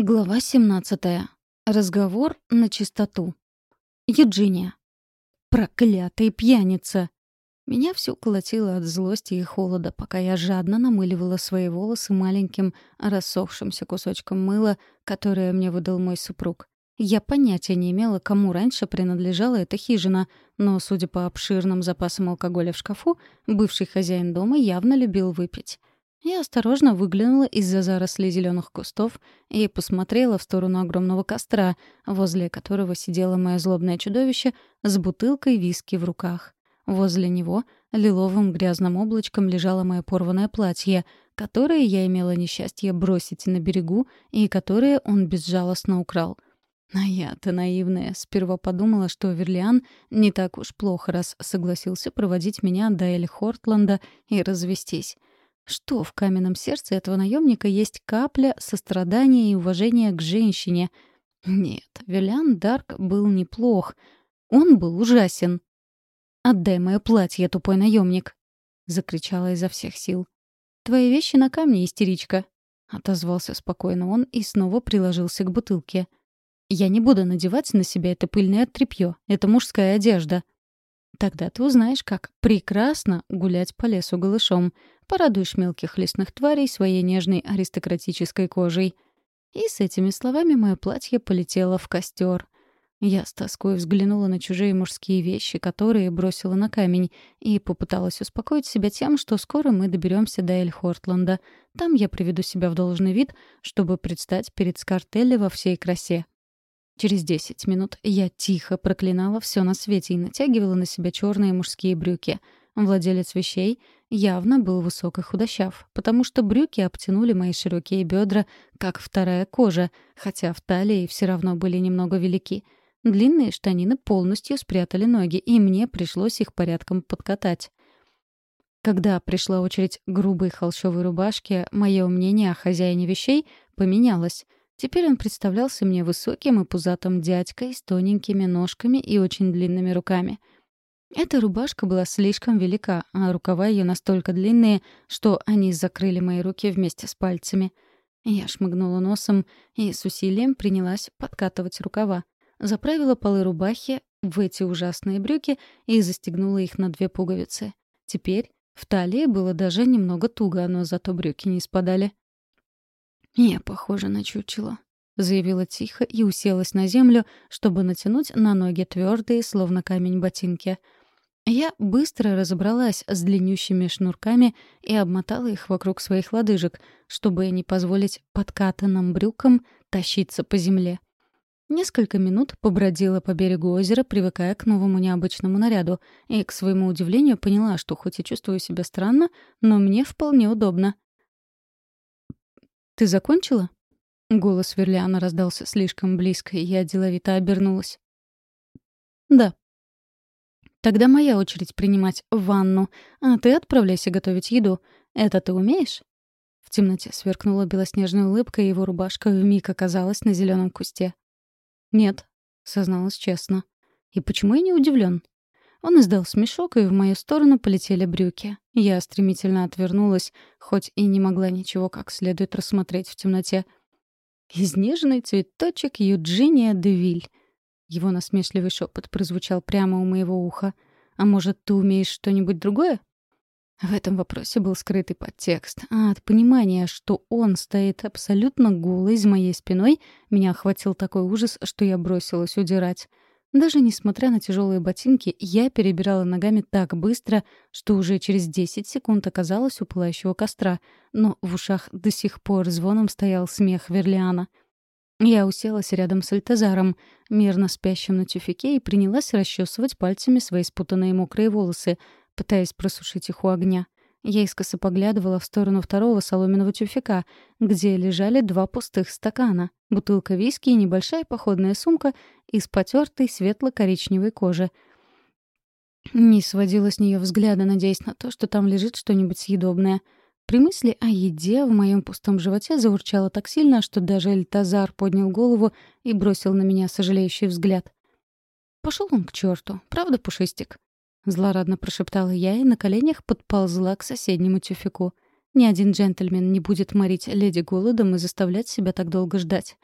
Глава 17. Разговор на чистоту. Юджиния. Проклятая пьяница! Меня все колотило от злости и холода, пока я жадно намыливала свои волосы маленьким рассохшимся кусочком мыла, которое мне выдал мой супруг. Я понятия не имела, кому раньше принадлежала эта хижина, но, судя по обширным запасам алкоголя в шкафу, бывший хозяин дома явно любил выпить. Я осторожно выглянула из-за зарослей зеленых кустов и посмотрела в сторону огромного костра, возле которого сидело мое злобное чудовище с бутылкой виски в руках. Возле него лиловым грязным облачком лежало мое порванное платье, которое я имела несчастье бросить на берегу и которое он безжалостно украл. А я-то наивная, сперва подумала, что Верлиан не так уж плохо, раз согласился проводить меня до Эль Хортленда и развестись. Что в каменном сердце этого наемника есть капля сострадания и уважения к женщине? Нет, Вилян Дарк был неплох. Он был ужасен. «Отдай мое платье, тупой наемник!» — закричала изо всех сил. «Твои вещи на камне, истеричка!» — отозвался спокойно он и снова приложился к бутылке. «Я не буду надевать на себя это пыльное тряпье. Это мужская одежда». Тогда ты узнаешь, как прекрасно гулять по лесу голышом. Порадуешь мелких лесных тварей своей нежной аристократической кожей. И с этими словами мое платье полетело в костер. Я с тоской взглянула на чужие мужские вещи, которые бросила на камень, и попыталась успокоить себя тем, что скоро мы доберемся до Эль-Хортленда. Там я приведу себя в должный вид, чтобы предстать перед Скартелли во всей красе. Через десять минут я тихо проклинала все на свете и натягивала на себя черные мужские брюки. Владелец вещей явно был высок и худощав, потому что брюки обтянули мои широкие бедра, как вторая кожа, хотя в талии все равно были немного велики. Длинные штанины полностью спрятали ноги, и мне пришлось их порядком подкатать. Когда пришла очередь грубой холщовой рубашки, мое мнение о хозяине вещей поменялось — Теперь он представлялся мне высоким и пузатым дядькой с тоненькими ножками и очень длинными руками. Эта рубашка была слишком велика, а рукава ее настолько длинные, что они закрыли мои руки вместе с пальцами. Я шмыгнула носом и с усилием принялась подкатывать рукава. Заправила полы рубахи в эти ужасные брюки и застегнула их на две пуговицы. Теперь в талии было даже немного туго, но зато брюки не спадали. «Я похожа на чучело», — заявила тихо и уселась на землю, чтобы натянуть на ноги твердые, словно камень ботинки. Я быстро разобралась с длиннющими шнурками и обмотала их вокруг своих лодыжек, чтобы не позволить подкатанным брюкам тащиться по земле. Несколько минут побродила по берегу озера, привыкая к новому необычному наряду, и, к своему удивлению, поняла, что хоть и чувствую себя странно, но мне вполне удобно. «Ты закончила?» Голос Верлиана раздался слишком близко, и я деловито обернулась. «Да». «Тогда моя очередь принимать ванну, а ты отправляйся готовить еду. Это ты умеешь?» В темноте сверкнула белоснежная улыбка, и его рубашка вмиг оказалась на зеленом кусте. «Нет», — созналась честно. «И почему я не удивлен? Он издал смешок, и в мою сторону полетели брюки. Я стремительно отвернулась, хоть и не могла ничего как следует рассмотреть в темноте. «Изнеженный цветочек Юджиния Девиль». Его насмешливый шепот прозвучал прямо у моего уха. «А может, ты умеешь что-нибудь другое?» В этом вопросе был скрытый подтекст, а от понимания, что он стоит абсолютно голый за моей спиной, меня охватил такой ужас, что я бросилась удирать. Даже несмотря на тяжелые ботинки, я перебирала ногами так быстро, что уже через 10 секунд оказалась у пылающего костра, но в ушах до сих пор звоном стоял смех Верлиана. Я уселась рядом с Альтазаром, мирно спящим на тюфике, и принялась расчесывать пальцами свои спутанные мокрые волосы, пытаясь просушить их у огня. Я искоса поглядывала в сторону второго соломенного тюфяка, где лежали два пустых стакана, бутылка виски и небольшая походная сумка из потертой светло-коричневой кожи. Не сводила с нее взгляда, надеясь на то, что там лежит что-нибудь съедобное. При мысли о еде в моем пустом животе заурчало так сильно, что даже Эльтазар поднял голову и бросил на меня сожалеющий взгляд. Пошел он к черту, правда, Пушистик? Злорадно прошептала я и на коленях подползла к соседнему тюфику. Ни один джентльмен не будет морить леди голодом и заставлять себя так долго ждать.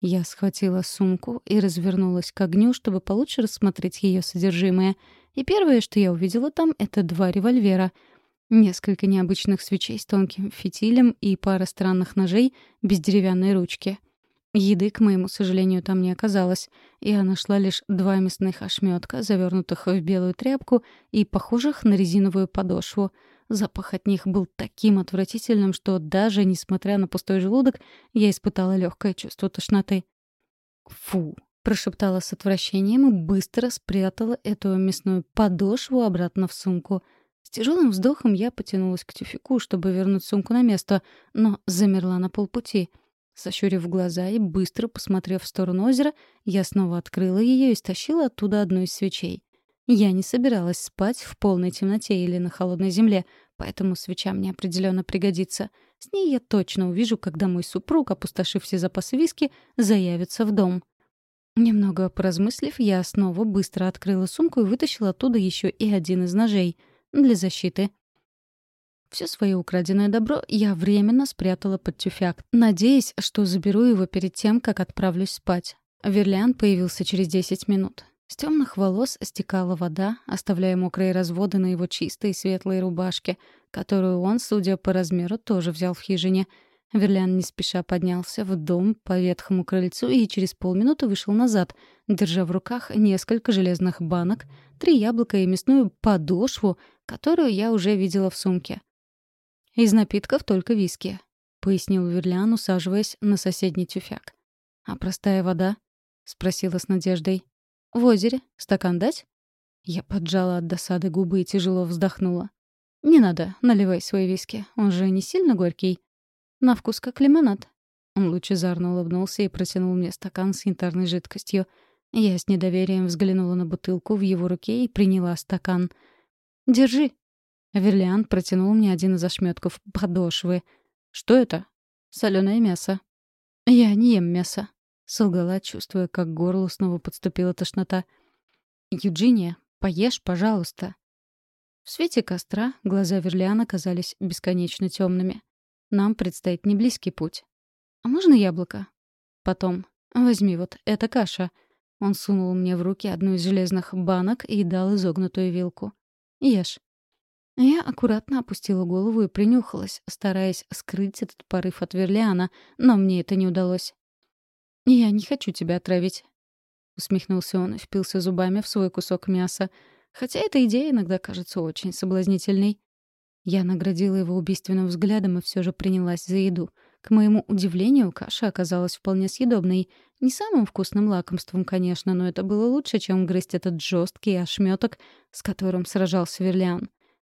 Я схватила сумку и развернулась к огню, чтобы получше рассмотреть ее содержимое. И первое, что я увидела там, — это два револьвера. Несколько необычных свечей с тонким фитилем и пара странных ножей без деревянной ручки. Еды, к моему сожалению, там не оказалось. Я нашла лишь два мясных ошметка, завернутых в белую тряпку и похожих на резиновую подошву — Запах от них был таким отвратительным, что даже несмотря на пустой желудок, я испытала легкое чувство тошноты. «Фу!» — прошептала с отвращением и быстро спрятала эту мясную подошву обратно в сумку. С тяжелым вздохом я потянулась к тюфику, чтобы вернуть сумку на место, но замерла на полпути. Сощурив глаза и быстро посмотрев в сторону озера, я снова открыла ее и стащила оттуда одну из свечей. Я не собиралась спать в полной темноте или на холодной земле, поэтому свеча мне определенно пригодится. С ней я точно увижу, когда мой супруг, опустошив все запасы виски, заявится в дом. Немного поразмыслив, я снова быстро открыла сумку и вытащила оттуда еще и один из ножей для защиты. Все свое украденное добро я временно спрятала под тюфяк, надеясь, что заберу его перед тем, как отправлюсь спать. Верлиан появился через 10 минут. С темных волос стекала вода, оставляя мокрые разводы на его чистой светлой рубашке, которую он, судя по размеру, тоже взял в хижине. Верлян не спеша поднялся в дом по ветхому крыльцу и через полминуты вышел назад, держа в руках несколько железных банок, три яблока и мясную подошву, которую я уже видела в сумке. «Из напитков только виски», — пояснил Верлян, усаживаясь на соседний тюфяк. «А простая вода?» — спросила с надеждой. «В озере. Стакан дать?» Я поджала от досады губы и тяжело вздохнула. «Не надо, наливай свой виски. Он же не сильно горький. На вкус как лимонад». Он лучезарно улыбнулся и протянул мне стакан с янтарной жидкостью. Я с недоверием взглянула на бутылку в его руке и приняла стакан. «Держи». Верлиан протянул мне один из ошметков подошвы. «Что это?» «Соленое мясо». «Я не ем мясо», Солгала, чувствуя, как к горлу снова подступила тошнота. «Юджиния, поешь, пожалуйста». В свете костра глаза Верлиана казались бесконечно темными. Нам предстоит неблизкий путь. «А можно яблоко?» «Потом. Возьми вот, это каша». Он сунул мне в руки одну из железных банок и дал изогнутую вилку. «Ешь». Я аккуратно опустила голову и принюхалась, стараясь скрыть этот порыв от Верлиана, но мне это не удалось. «Я не хочу тебя отравить», — усмехнулся он и впился зубами в свой кусок мяса. Хотя эта идея иногда кажется очень соблазнительной. Я наградила его убийственным взглядом и все же принялась за еду. К моему удивлению, каша оказалась вполне съедобной. Не самым вкусным лакомством, конечно, но это было лучше, чем грызть этот жесткий ошметок, с которым сражался Верлиан.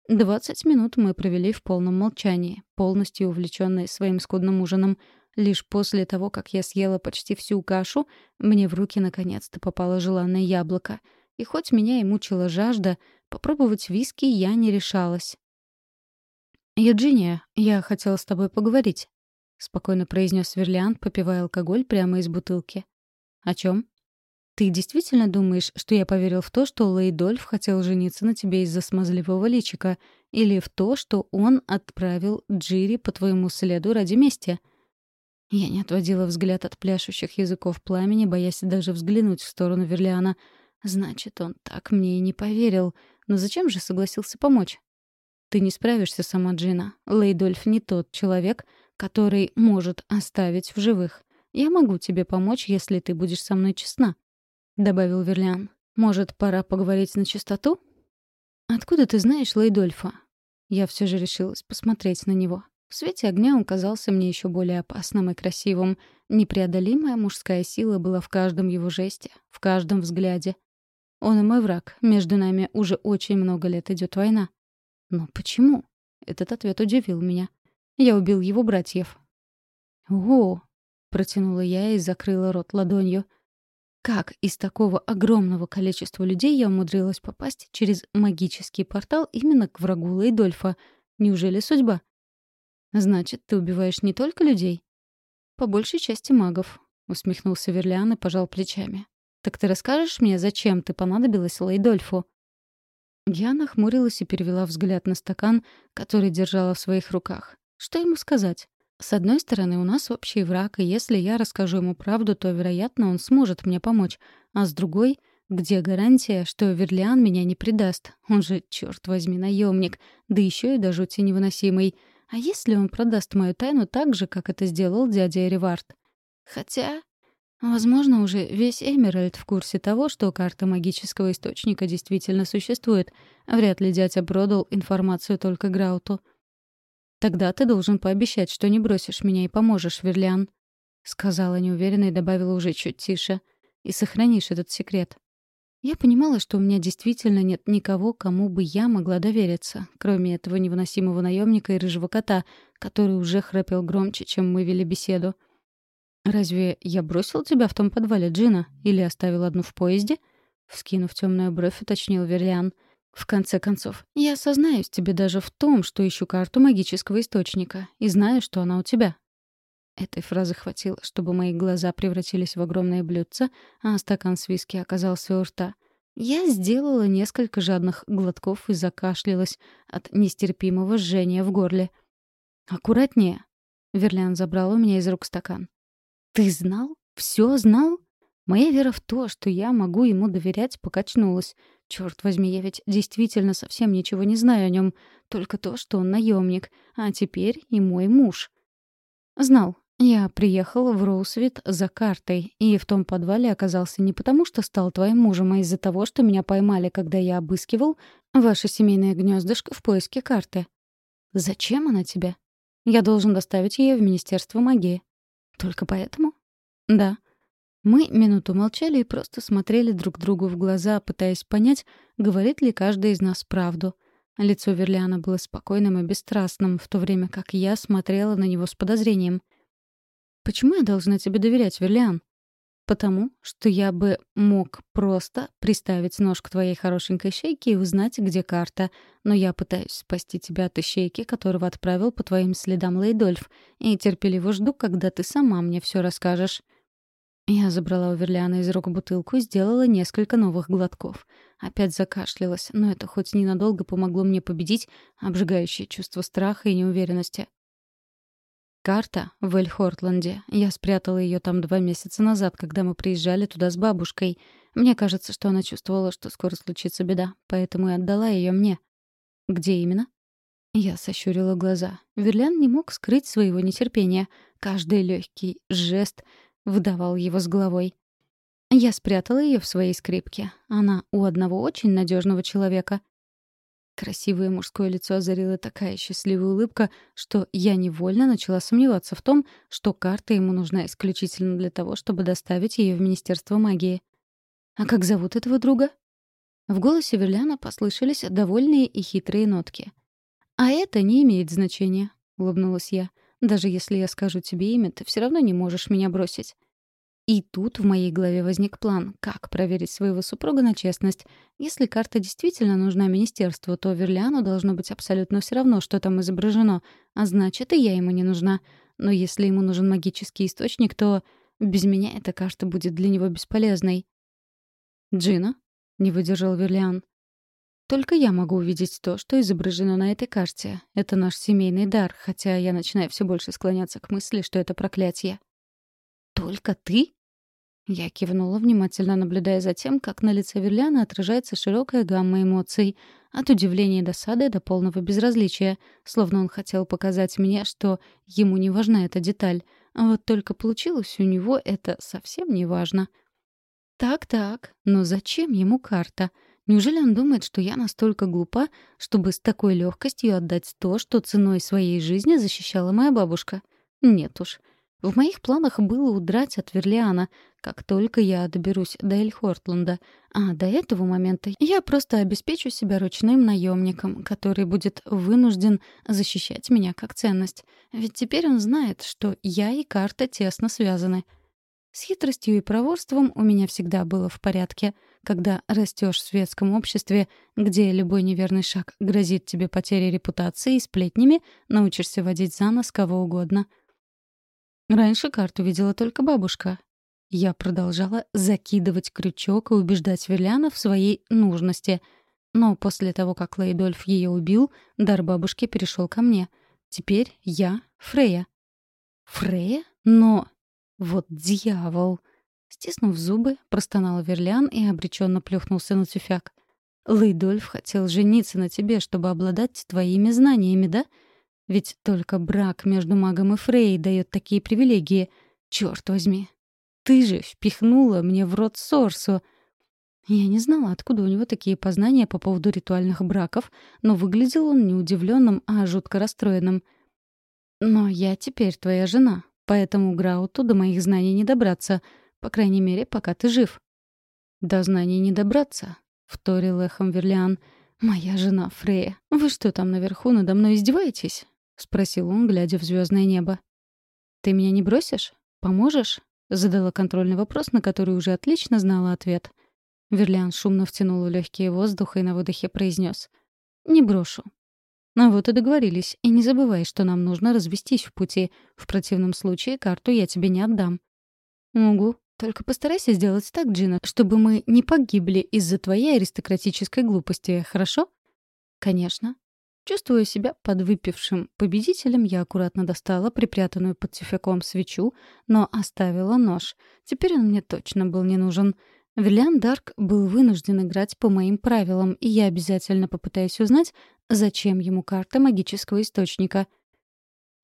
Двадцать минут мы провели в полном молчании, полностью увлеченные своим скудным ужином — Лишь после того, как я съела почти всю кашу, мне в руки наконец-то попало желанное яблоко. И хоть меня и мучила жажда, попробовать виски я не решалась. «Евгения, я хотела с тобой поговорить», — спокойно произнес Верлиант, попивая алкоголь прямо из бутылки. «О чем? Ты действительно думаешь, что я поверил в то, что Лейдольф хотел жениться на тебе из-за смазливого личика, или в то, что он отправил Джири по твоему следу ради мести?» Я не отводила взгляд от пляшущих языков пламени, боясь даже взглянуть в сторону Верлиана. Значит, он так мне и не поверил. Но зачем же согласился помочь? Ты не справишься сама, Джина. Лейдольф не тот человек, который может оставить в живых. Я могу тебе помочь, если ты будешь со мной честна, добавил Верлиан. Может, пора поговорить на чистоту? Откуда ты знаешь Лейдольфа? Я все же решилась посмотреть на него. В свете огня он казался мне еще более опасным и красивым. Непреодолимая мужская сила была в каждом его жесте, в каждом взгляде. Он и мой враг. Между нами уже очень много лет идет война. Но почему? Этот ответ удивил меня. Я убил его братьев. «О!» — протянула я и закрыла рот ладонью. Как из такого огромного количества людей я умудрилась попасть через магический портал именно к врагу Лейдольфа? Неужели судьба? Значит, ты убиваешь не только людей? По большей части магов, усмехнулся Верлиан и пожал плечами. Так ты расскажешь мне, зачем ты понадобилась Лейдольфу? Я нахмурилась и перевела взгляд на стакан, который держала в своих руках. Что ему сказать? С одной стороны, у нас общий враг, и если я расскажу ему правду, то, вероятно, он сможет мне помочь. А с другой, где гарантия, что Верлиан меня не предаст? Он же, черт возьми, наемник, да еще и до жути невыносимый. А если он продаст мою тайну так же, как это сделал дядя Эривард? Хотя, возможно, уже весь Эмеральд в курсе того, что карта магического источника действительно существует. Вряд ли дядя продал информацию только Грауту. «Тогда ты должен пообещать, что не бросишь меня и поможешь, Верлиан», — сказала неуверенно и добавила уже чуть тише. «И сохранишь этот секрет». Я понимала, что у меня действительно нет никого, кому бы я могла довериться, кроме этого невыносимого наемника и рыжего кота, который уже храпел громче, чем мы вели беседу. «Разве я бросил тебя в том подвале, Джина? Или оставил одну в поезде?» Вскинув темную бровь, уточнил Верлиан. «В конце концов, я осознаюсь тебе даже в том, что ищу карту магического источника, и знаю, что она у тебя. Этой фразы хватило, чтобы мои глаза превратились в огромное блюдце, а стакан с виски оказался у рта. Я сделала несколько жадных глотков и закашлялась от нестерпимого жжения в горле. «Аккуратнее!» — Верлян забрал у меня из рук стакан. «Ты знал? Все знал?» Моя вера в то, что я могу ему доверять, покачнулась. Черт возьми, я ведь действительно совсем ничего не знаю о нем, только то, что он наемник, а теперь и мой муж. Знал, я приехал в Роусвит за картой, и в том подвале оказался не потому, что стал твоим мужем, а из-за того, что меня поймали, когда я обыскивал ваше семейное гнездышко в поиске карты. Зачем она тебе? Я должен доставить ее в Министерство магии. Только поэтому? Да. Мы минуту молчали и просто смотрели друг другу в глаза, пытаясь понять, говорит ли каждый из нас правду. Лицо Верлиана было спокойным и бесстрастным, в то время как я смотрела на него с подозрением — «Почему я должна тебе доверять, Верлиан?» «Потому что я бы мог просто приставить нож к твоей хорошенькой шейке и узнать, где карта. Но я пытаюсь спасти тебя от ищейки, которого отправил по твоим следам Лейдольф, и терпеливо жду, когда ты сама мне все расскажешь». Я забрала у Верлиана из рук бутылку сделала несколько новых глотков. Опять закашлялась, но это хоть ненадолго помогло мне победить обжигающее чувство страха и неуверенности. Карта в Эльхортланде. Я спрятала ее там два месяца назад, когда мы приезжали туда с бабушкой. Мне кажется, что она чувствовала, что скоро случится беда, поэтому и отдала ее мне. Где именно? Я сощурила глаза. Верлян не мог скрыть своего нетерпения. Каждый легкий жест выдавал его с головой. Я спрятала ее в своей скрипке. Она у одного очень надежного человека. Красивое мужское лицо озарила такая счастливая улыбка, что я невольно начала сомневаться в том, что карта ему нужна исключительно для того, чтобы доставить ее в Министерство магии. «А как зовут этого друга?» В голосе Верляна послышались довольные и хитрые нотки. «А это не имеет значения», — улыбнулась я. «Даже если я скажу тебе имя, ты все равно не можешь меня бросить». И тут в моей голове возник план, как проверить своего супруга на честность. Если карта действительно нужна министерству, то Верлиану должно быть абсолютно все равно, что там изображено, а значит, и я ему не нужна. Но если ему нужен магический источник, то без меня эта карта будет для него бесполезной. «Джина?» — не выдержал Верлиан. «Только я могу увидеть то, что изображено на этой карте. Это наш семейный дар, хотя я начинаю все больше склоняться к мысли, что это проклятие». «Только ты?» Я кивнула, внимательно наблюдая за тем, как на лице Верляна отражается широкая гамма эмоций. От удивления и досады до полного безразличия. Словно он хотел показать мне, что ему не важна эта деталь. А вот только получилось у него это совсем не важно. Так-так, но зачем ему карта? Неужели он думает, что я настолько глупа, чтобы с такой легкостью отдать то, что ценой своей жизни защищала моя бабушка? Нет уж. В моих планах было удрать от Верлиана, как только я доберусь до Эльхортланда. А до этого момента я просто обеспечу себя ручным наемником, который будет вынужден защищать меня как ценность. Ведь теперь он знает, что я и карта тесно связаны. С хитростью и проворством у меня всегда было в порядке. Когда растешь в светском обществе, где любой неверный шаг грозит тебе потерей репутации и сплетнями, научишься водить за нос кого угодно — Раньше карту видела только бабушка. Я продолжала закидывать крючок и убеждать Виляна в своей нужности. Но после того, как Лейдольф ее убил, дар бабушки перешел ко мне. Теперь я Фрея. Фрея? Но... Вот дьявол! Стиснув зубы, простонал Верлиан и обреченно плюхнулся на тюфяк. Лейдольф хотел жениться на тебе, чтобы обладать твоими знаниями, да? Ведь только брак между магом и Фрей дает такие привилегии. Черт возьми. Ты же впихнула мне в рот Сорсу. Я не знала, откуда у него такие познания по поводу ритуальных браков, но выглядел он не удивленным, а жутко расстроенным. «Но я теперь твоя жена, поэтому Грауту до моих знаний не добраться, по крайней мере, пока ты жив». «До знаний не добраться», — вторил эхом Верлиан. «Моя жена Фрея, вы что там наверху надо мной издеваетесь?» — спросил он, глядя в звездное небо. «Ты меня не бросишь? Поможешь?» — задала контрольный вопрос, на который уже отлично знала ответ. Верлиан шумно втянул в легкие воздуха и на выдохе произнес: «Не брошу». «Ну вот и договорились. И не забывай, что нам нужно развестись в пути. В противном случае карту я тебе не отдам». «Угу. Только постарайся сделать так, Джина, чтобы мы не погибли из-за твоей аристократической глупости, хорошо?» «Конечно». Чувствуя себя подвыпившим победителем, я аккуратно достала припрятанную под тюфяком свечу, но оставила нож. Теперь он мне точно был не нужен. Виллиан Дарк был вынужден играть по моим правилам, и я обязательно попытаюсь узнать, зачем ему карта магического источника.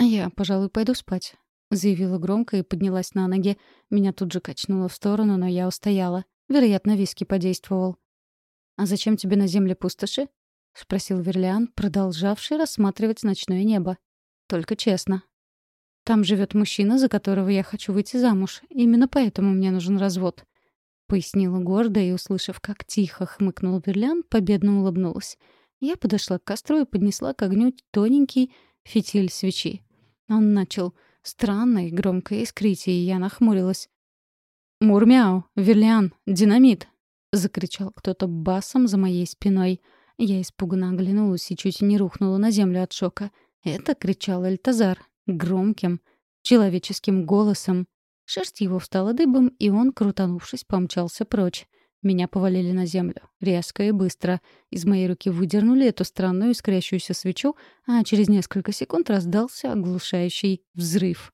«Я, пожалуй, пойду спать», — заявила громко и поднялась на ноги. Меня тут же качнуло в сторону, но я устояла. Вероятно, виски подействовал. «А зачем тебе на земле пустоши?» — спросил Верлиан, продолжавший рассматривать ночное небо. «Только честно». «Там живет мужчина, за которого я хочу выйти замуж. Именно поэтому мне нужен развод. — пояснила гордо и, услышав, как тихо хмыкнул Берлян, победно улыбнулась. Я подошла к костру и поднесла к огню тоненький фитиль свечи. Он начал странно и громко искрить, и я нахмурилась. «Мурмяу! Верлиан! Динамит!» — закричал кто-то басом за моей спиной. Я испуганно оглянулась и чуть не рухнула на землю от шока. Это кричал Эльтазар, громким, человеческим голосом. Шерсть его встала дыбом, и он, крутанувшись, помчался прочь. Меня повалили на землю. Резко и быстро. Из моей руки выдернули эту странную искрящуюся свечу, а через несколько секунд раздался оглушающий взрыв.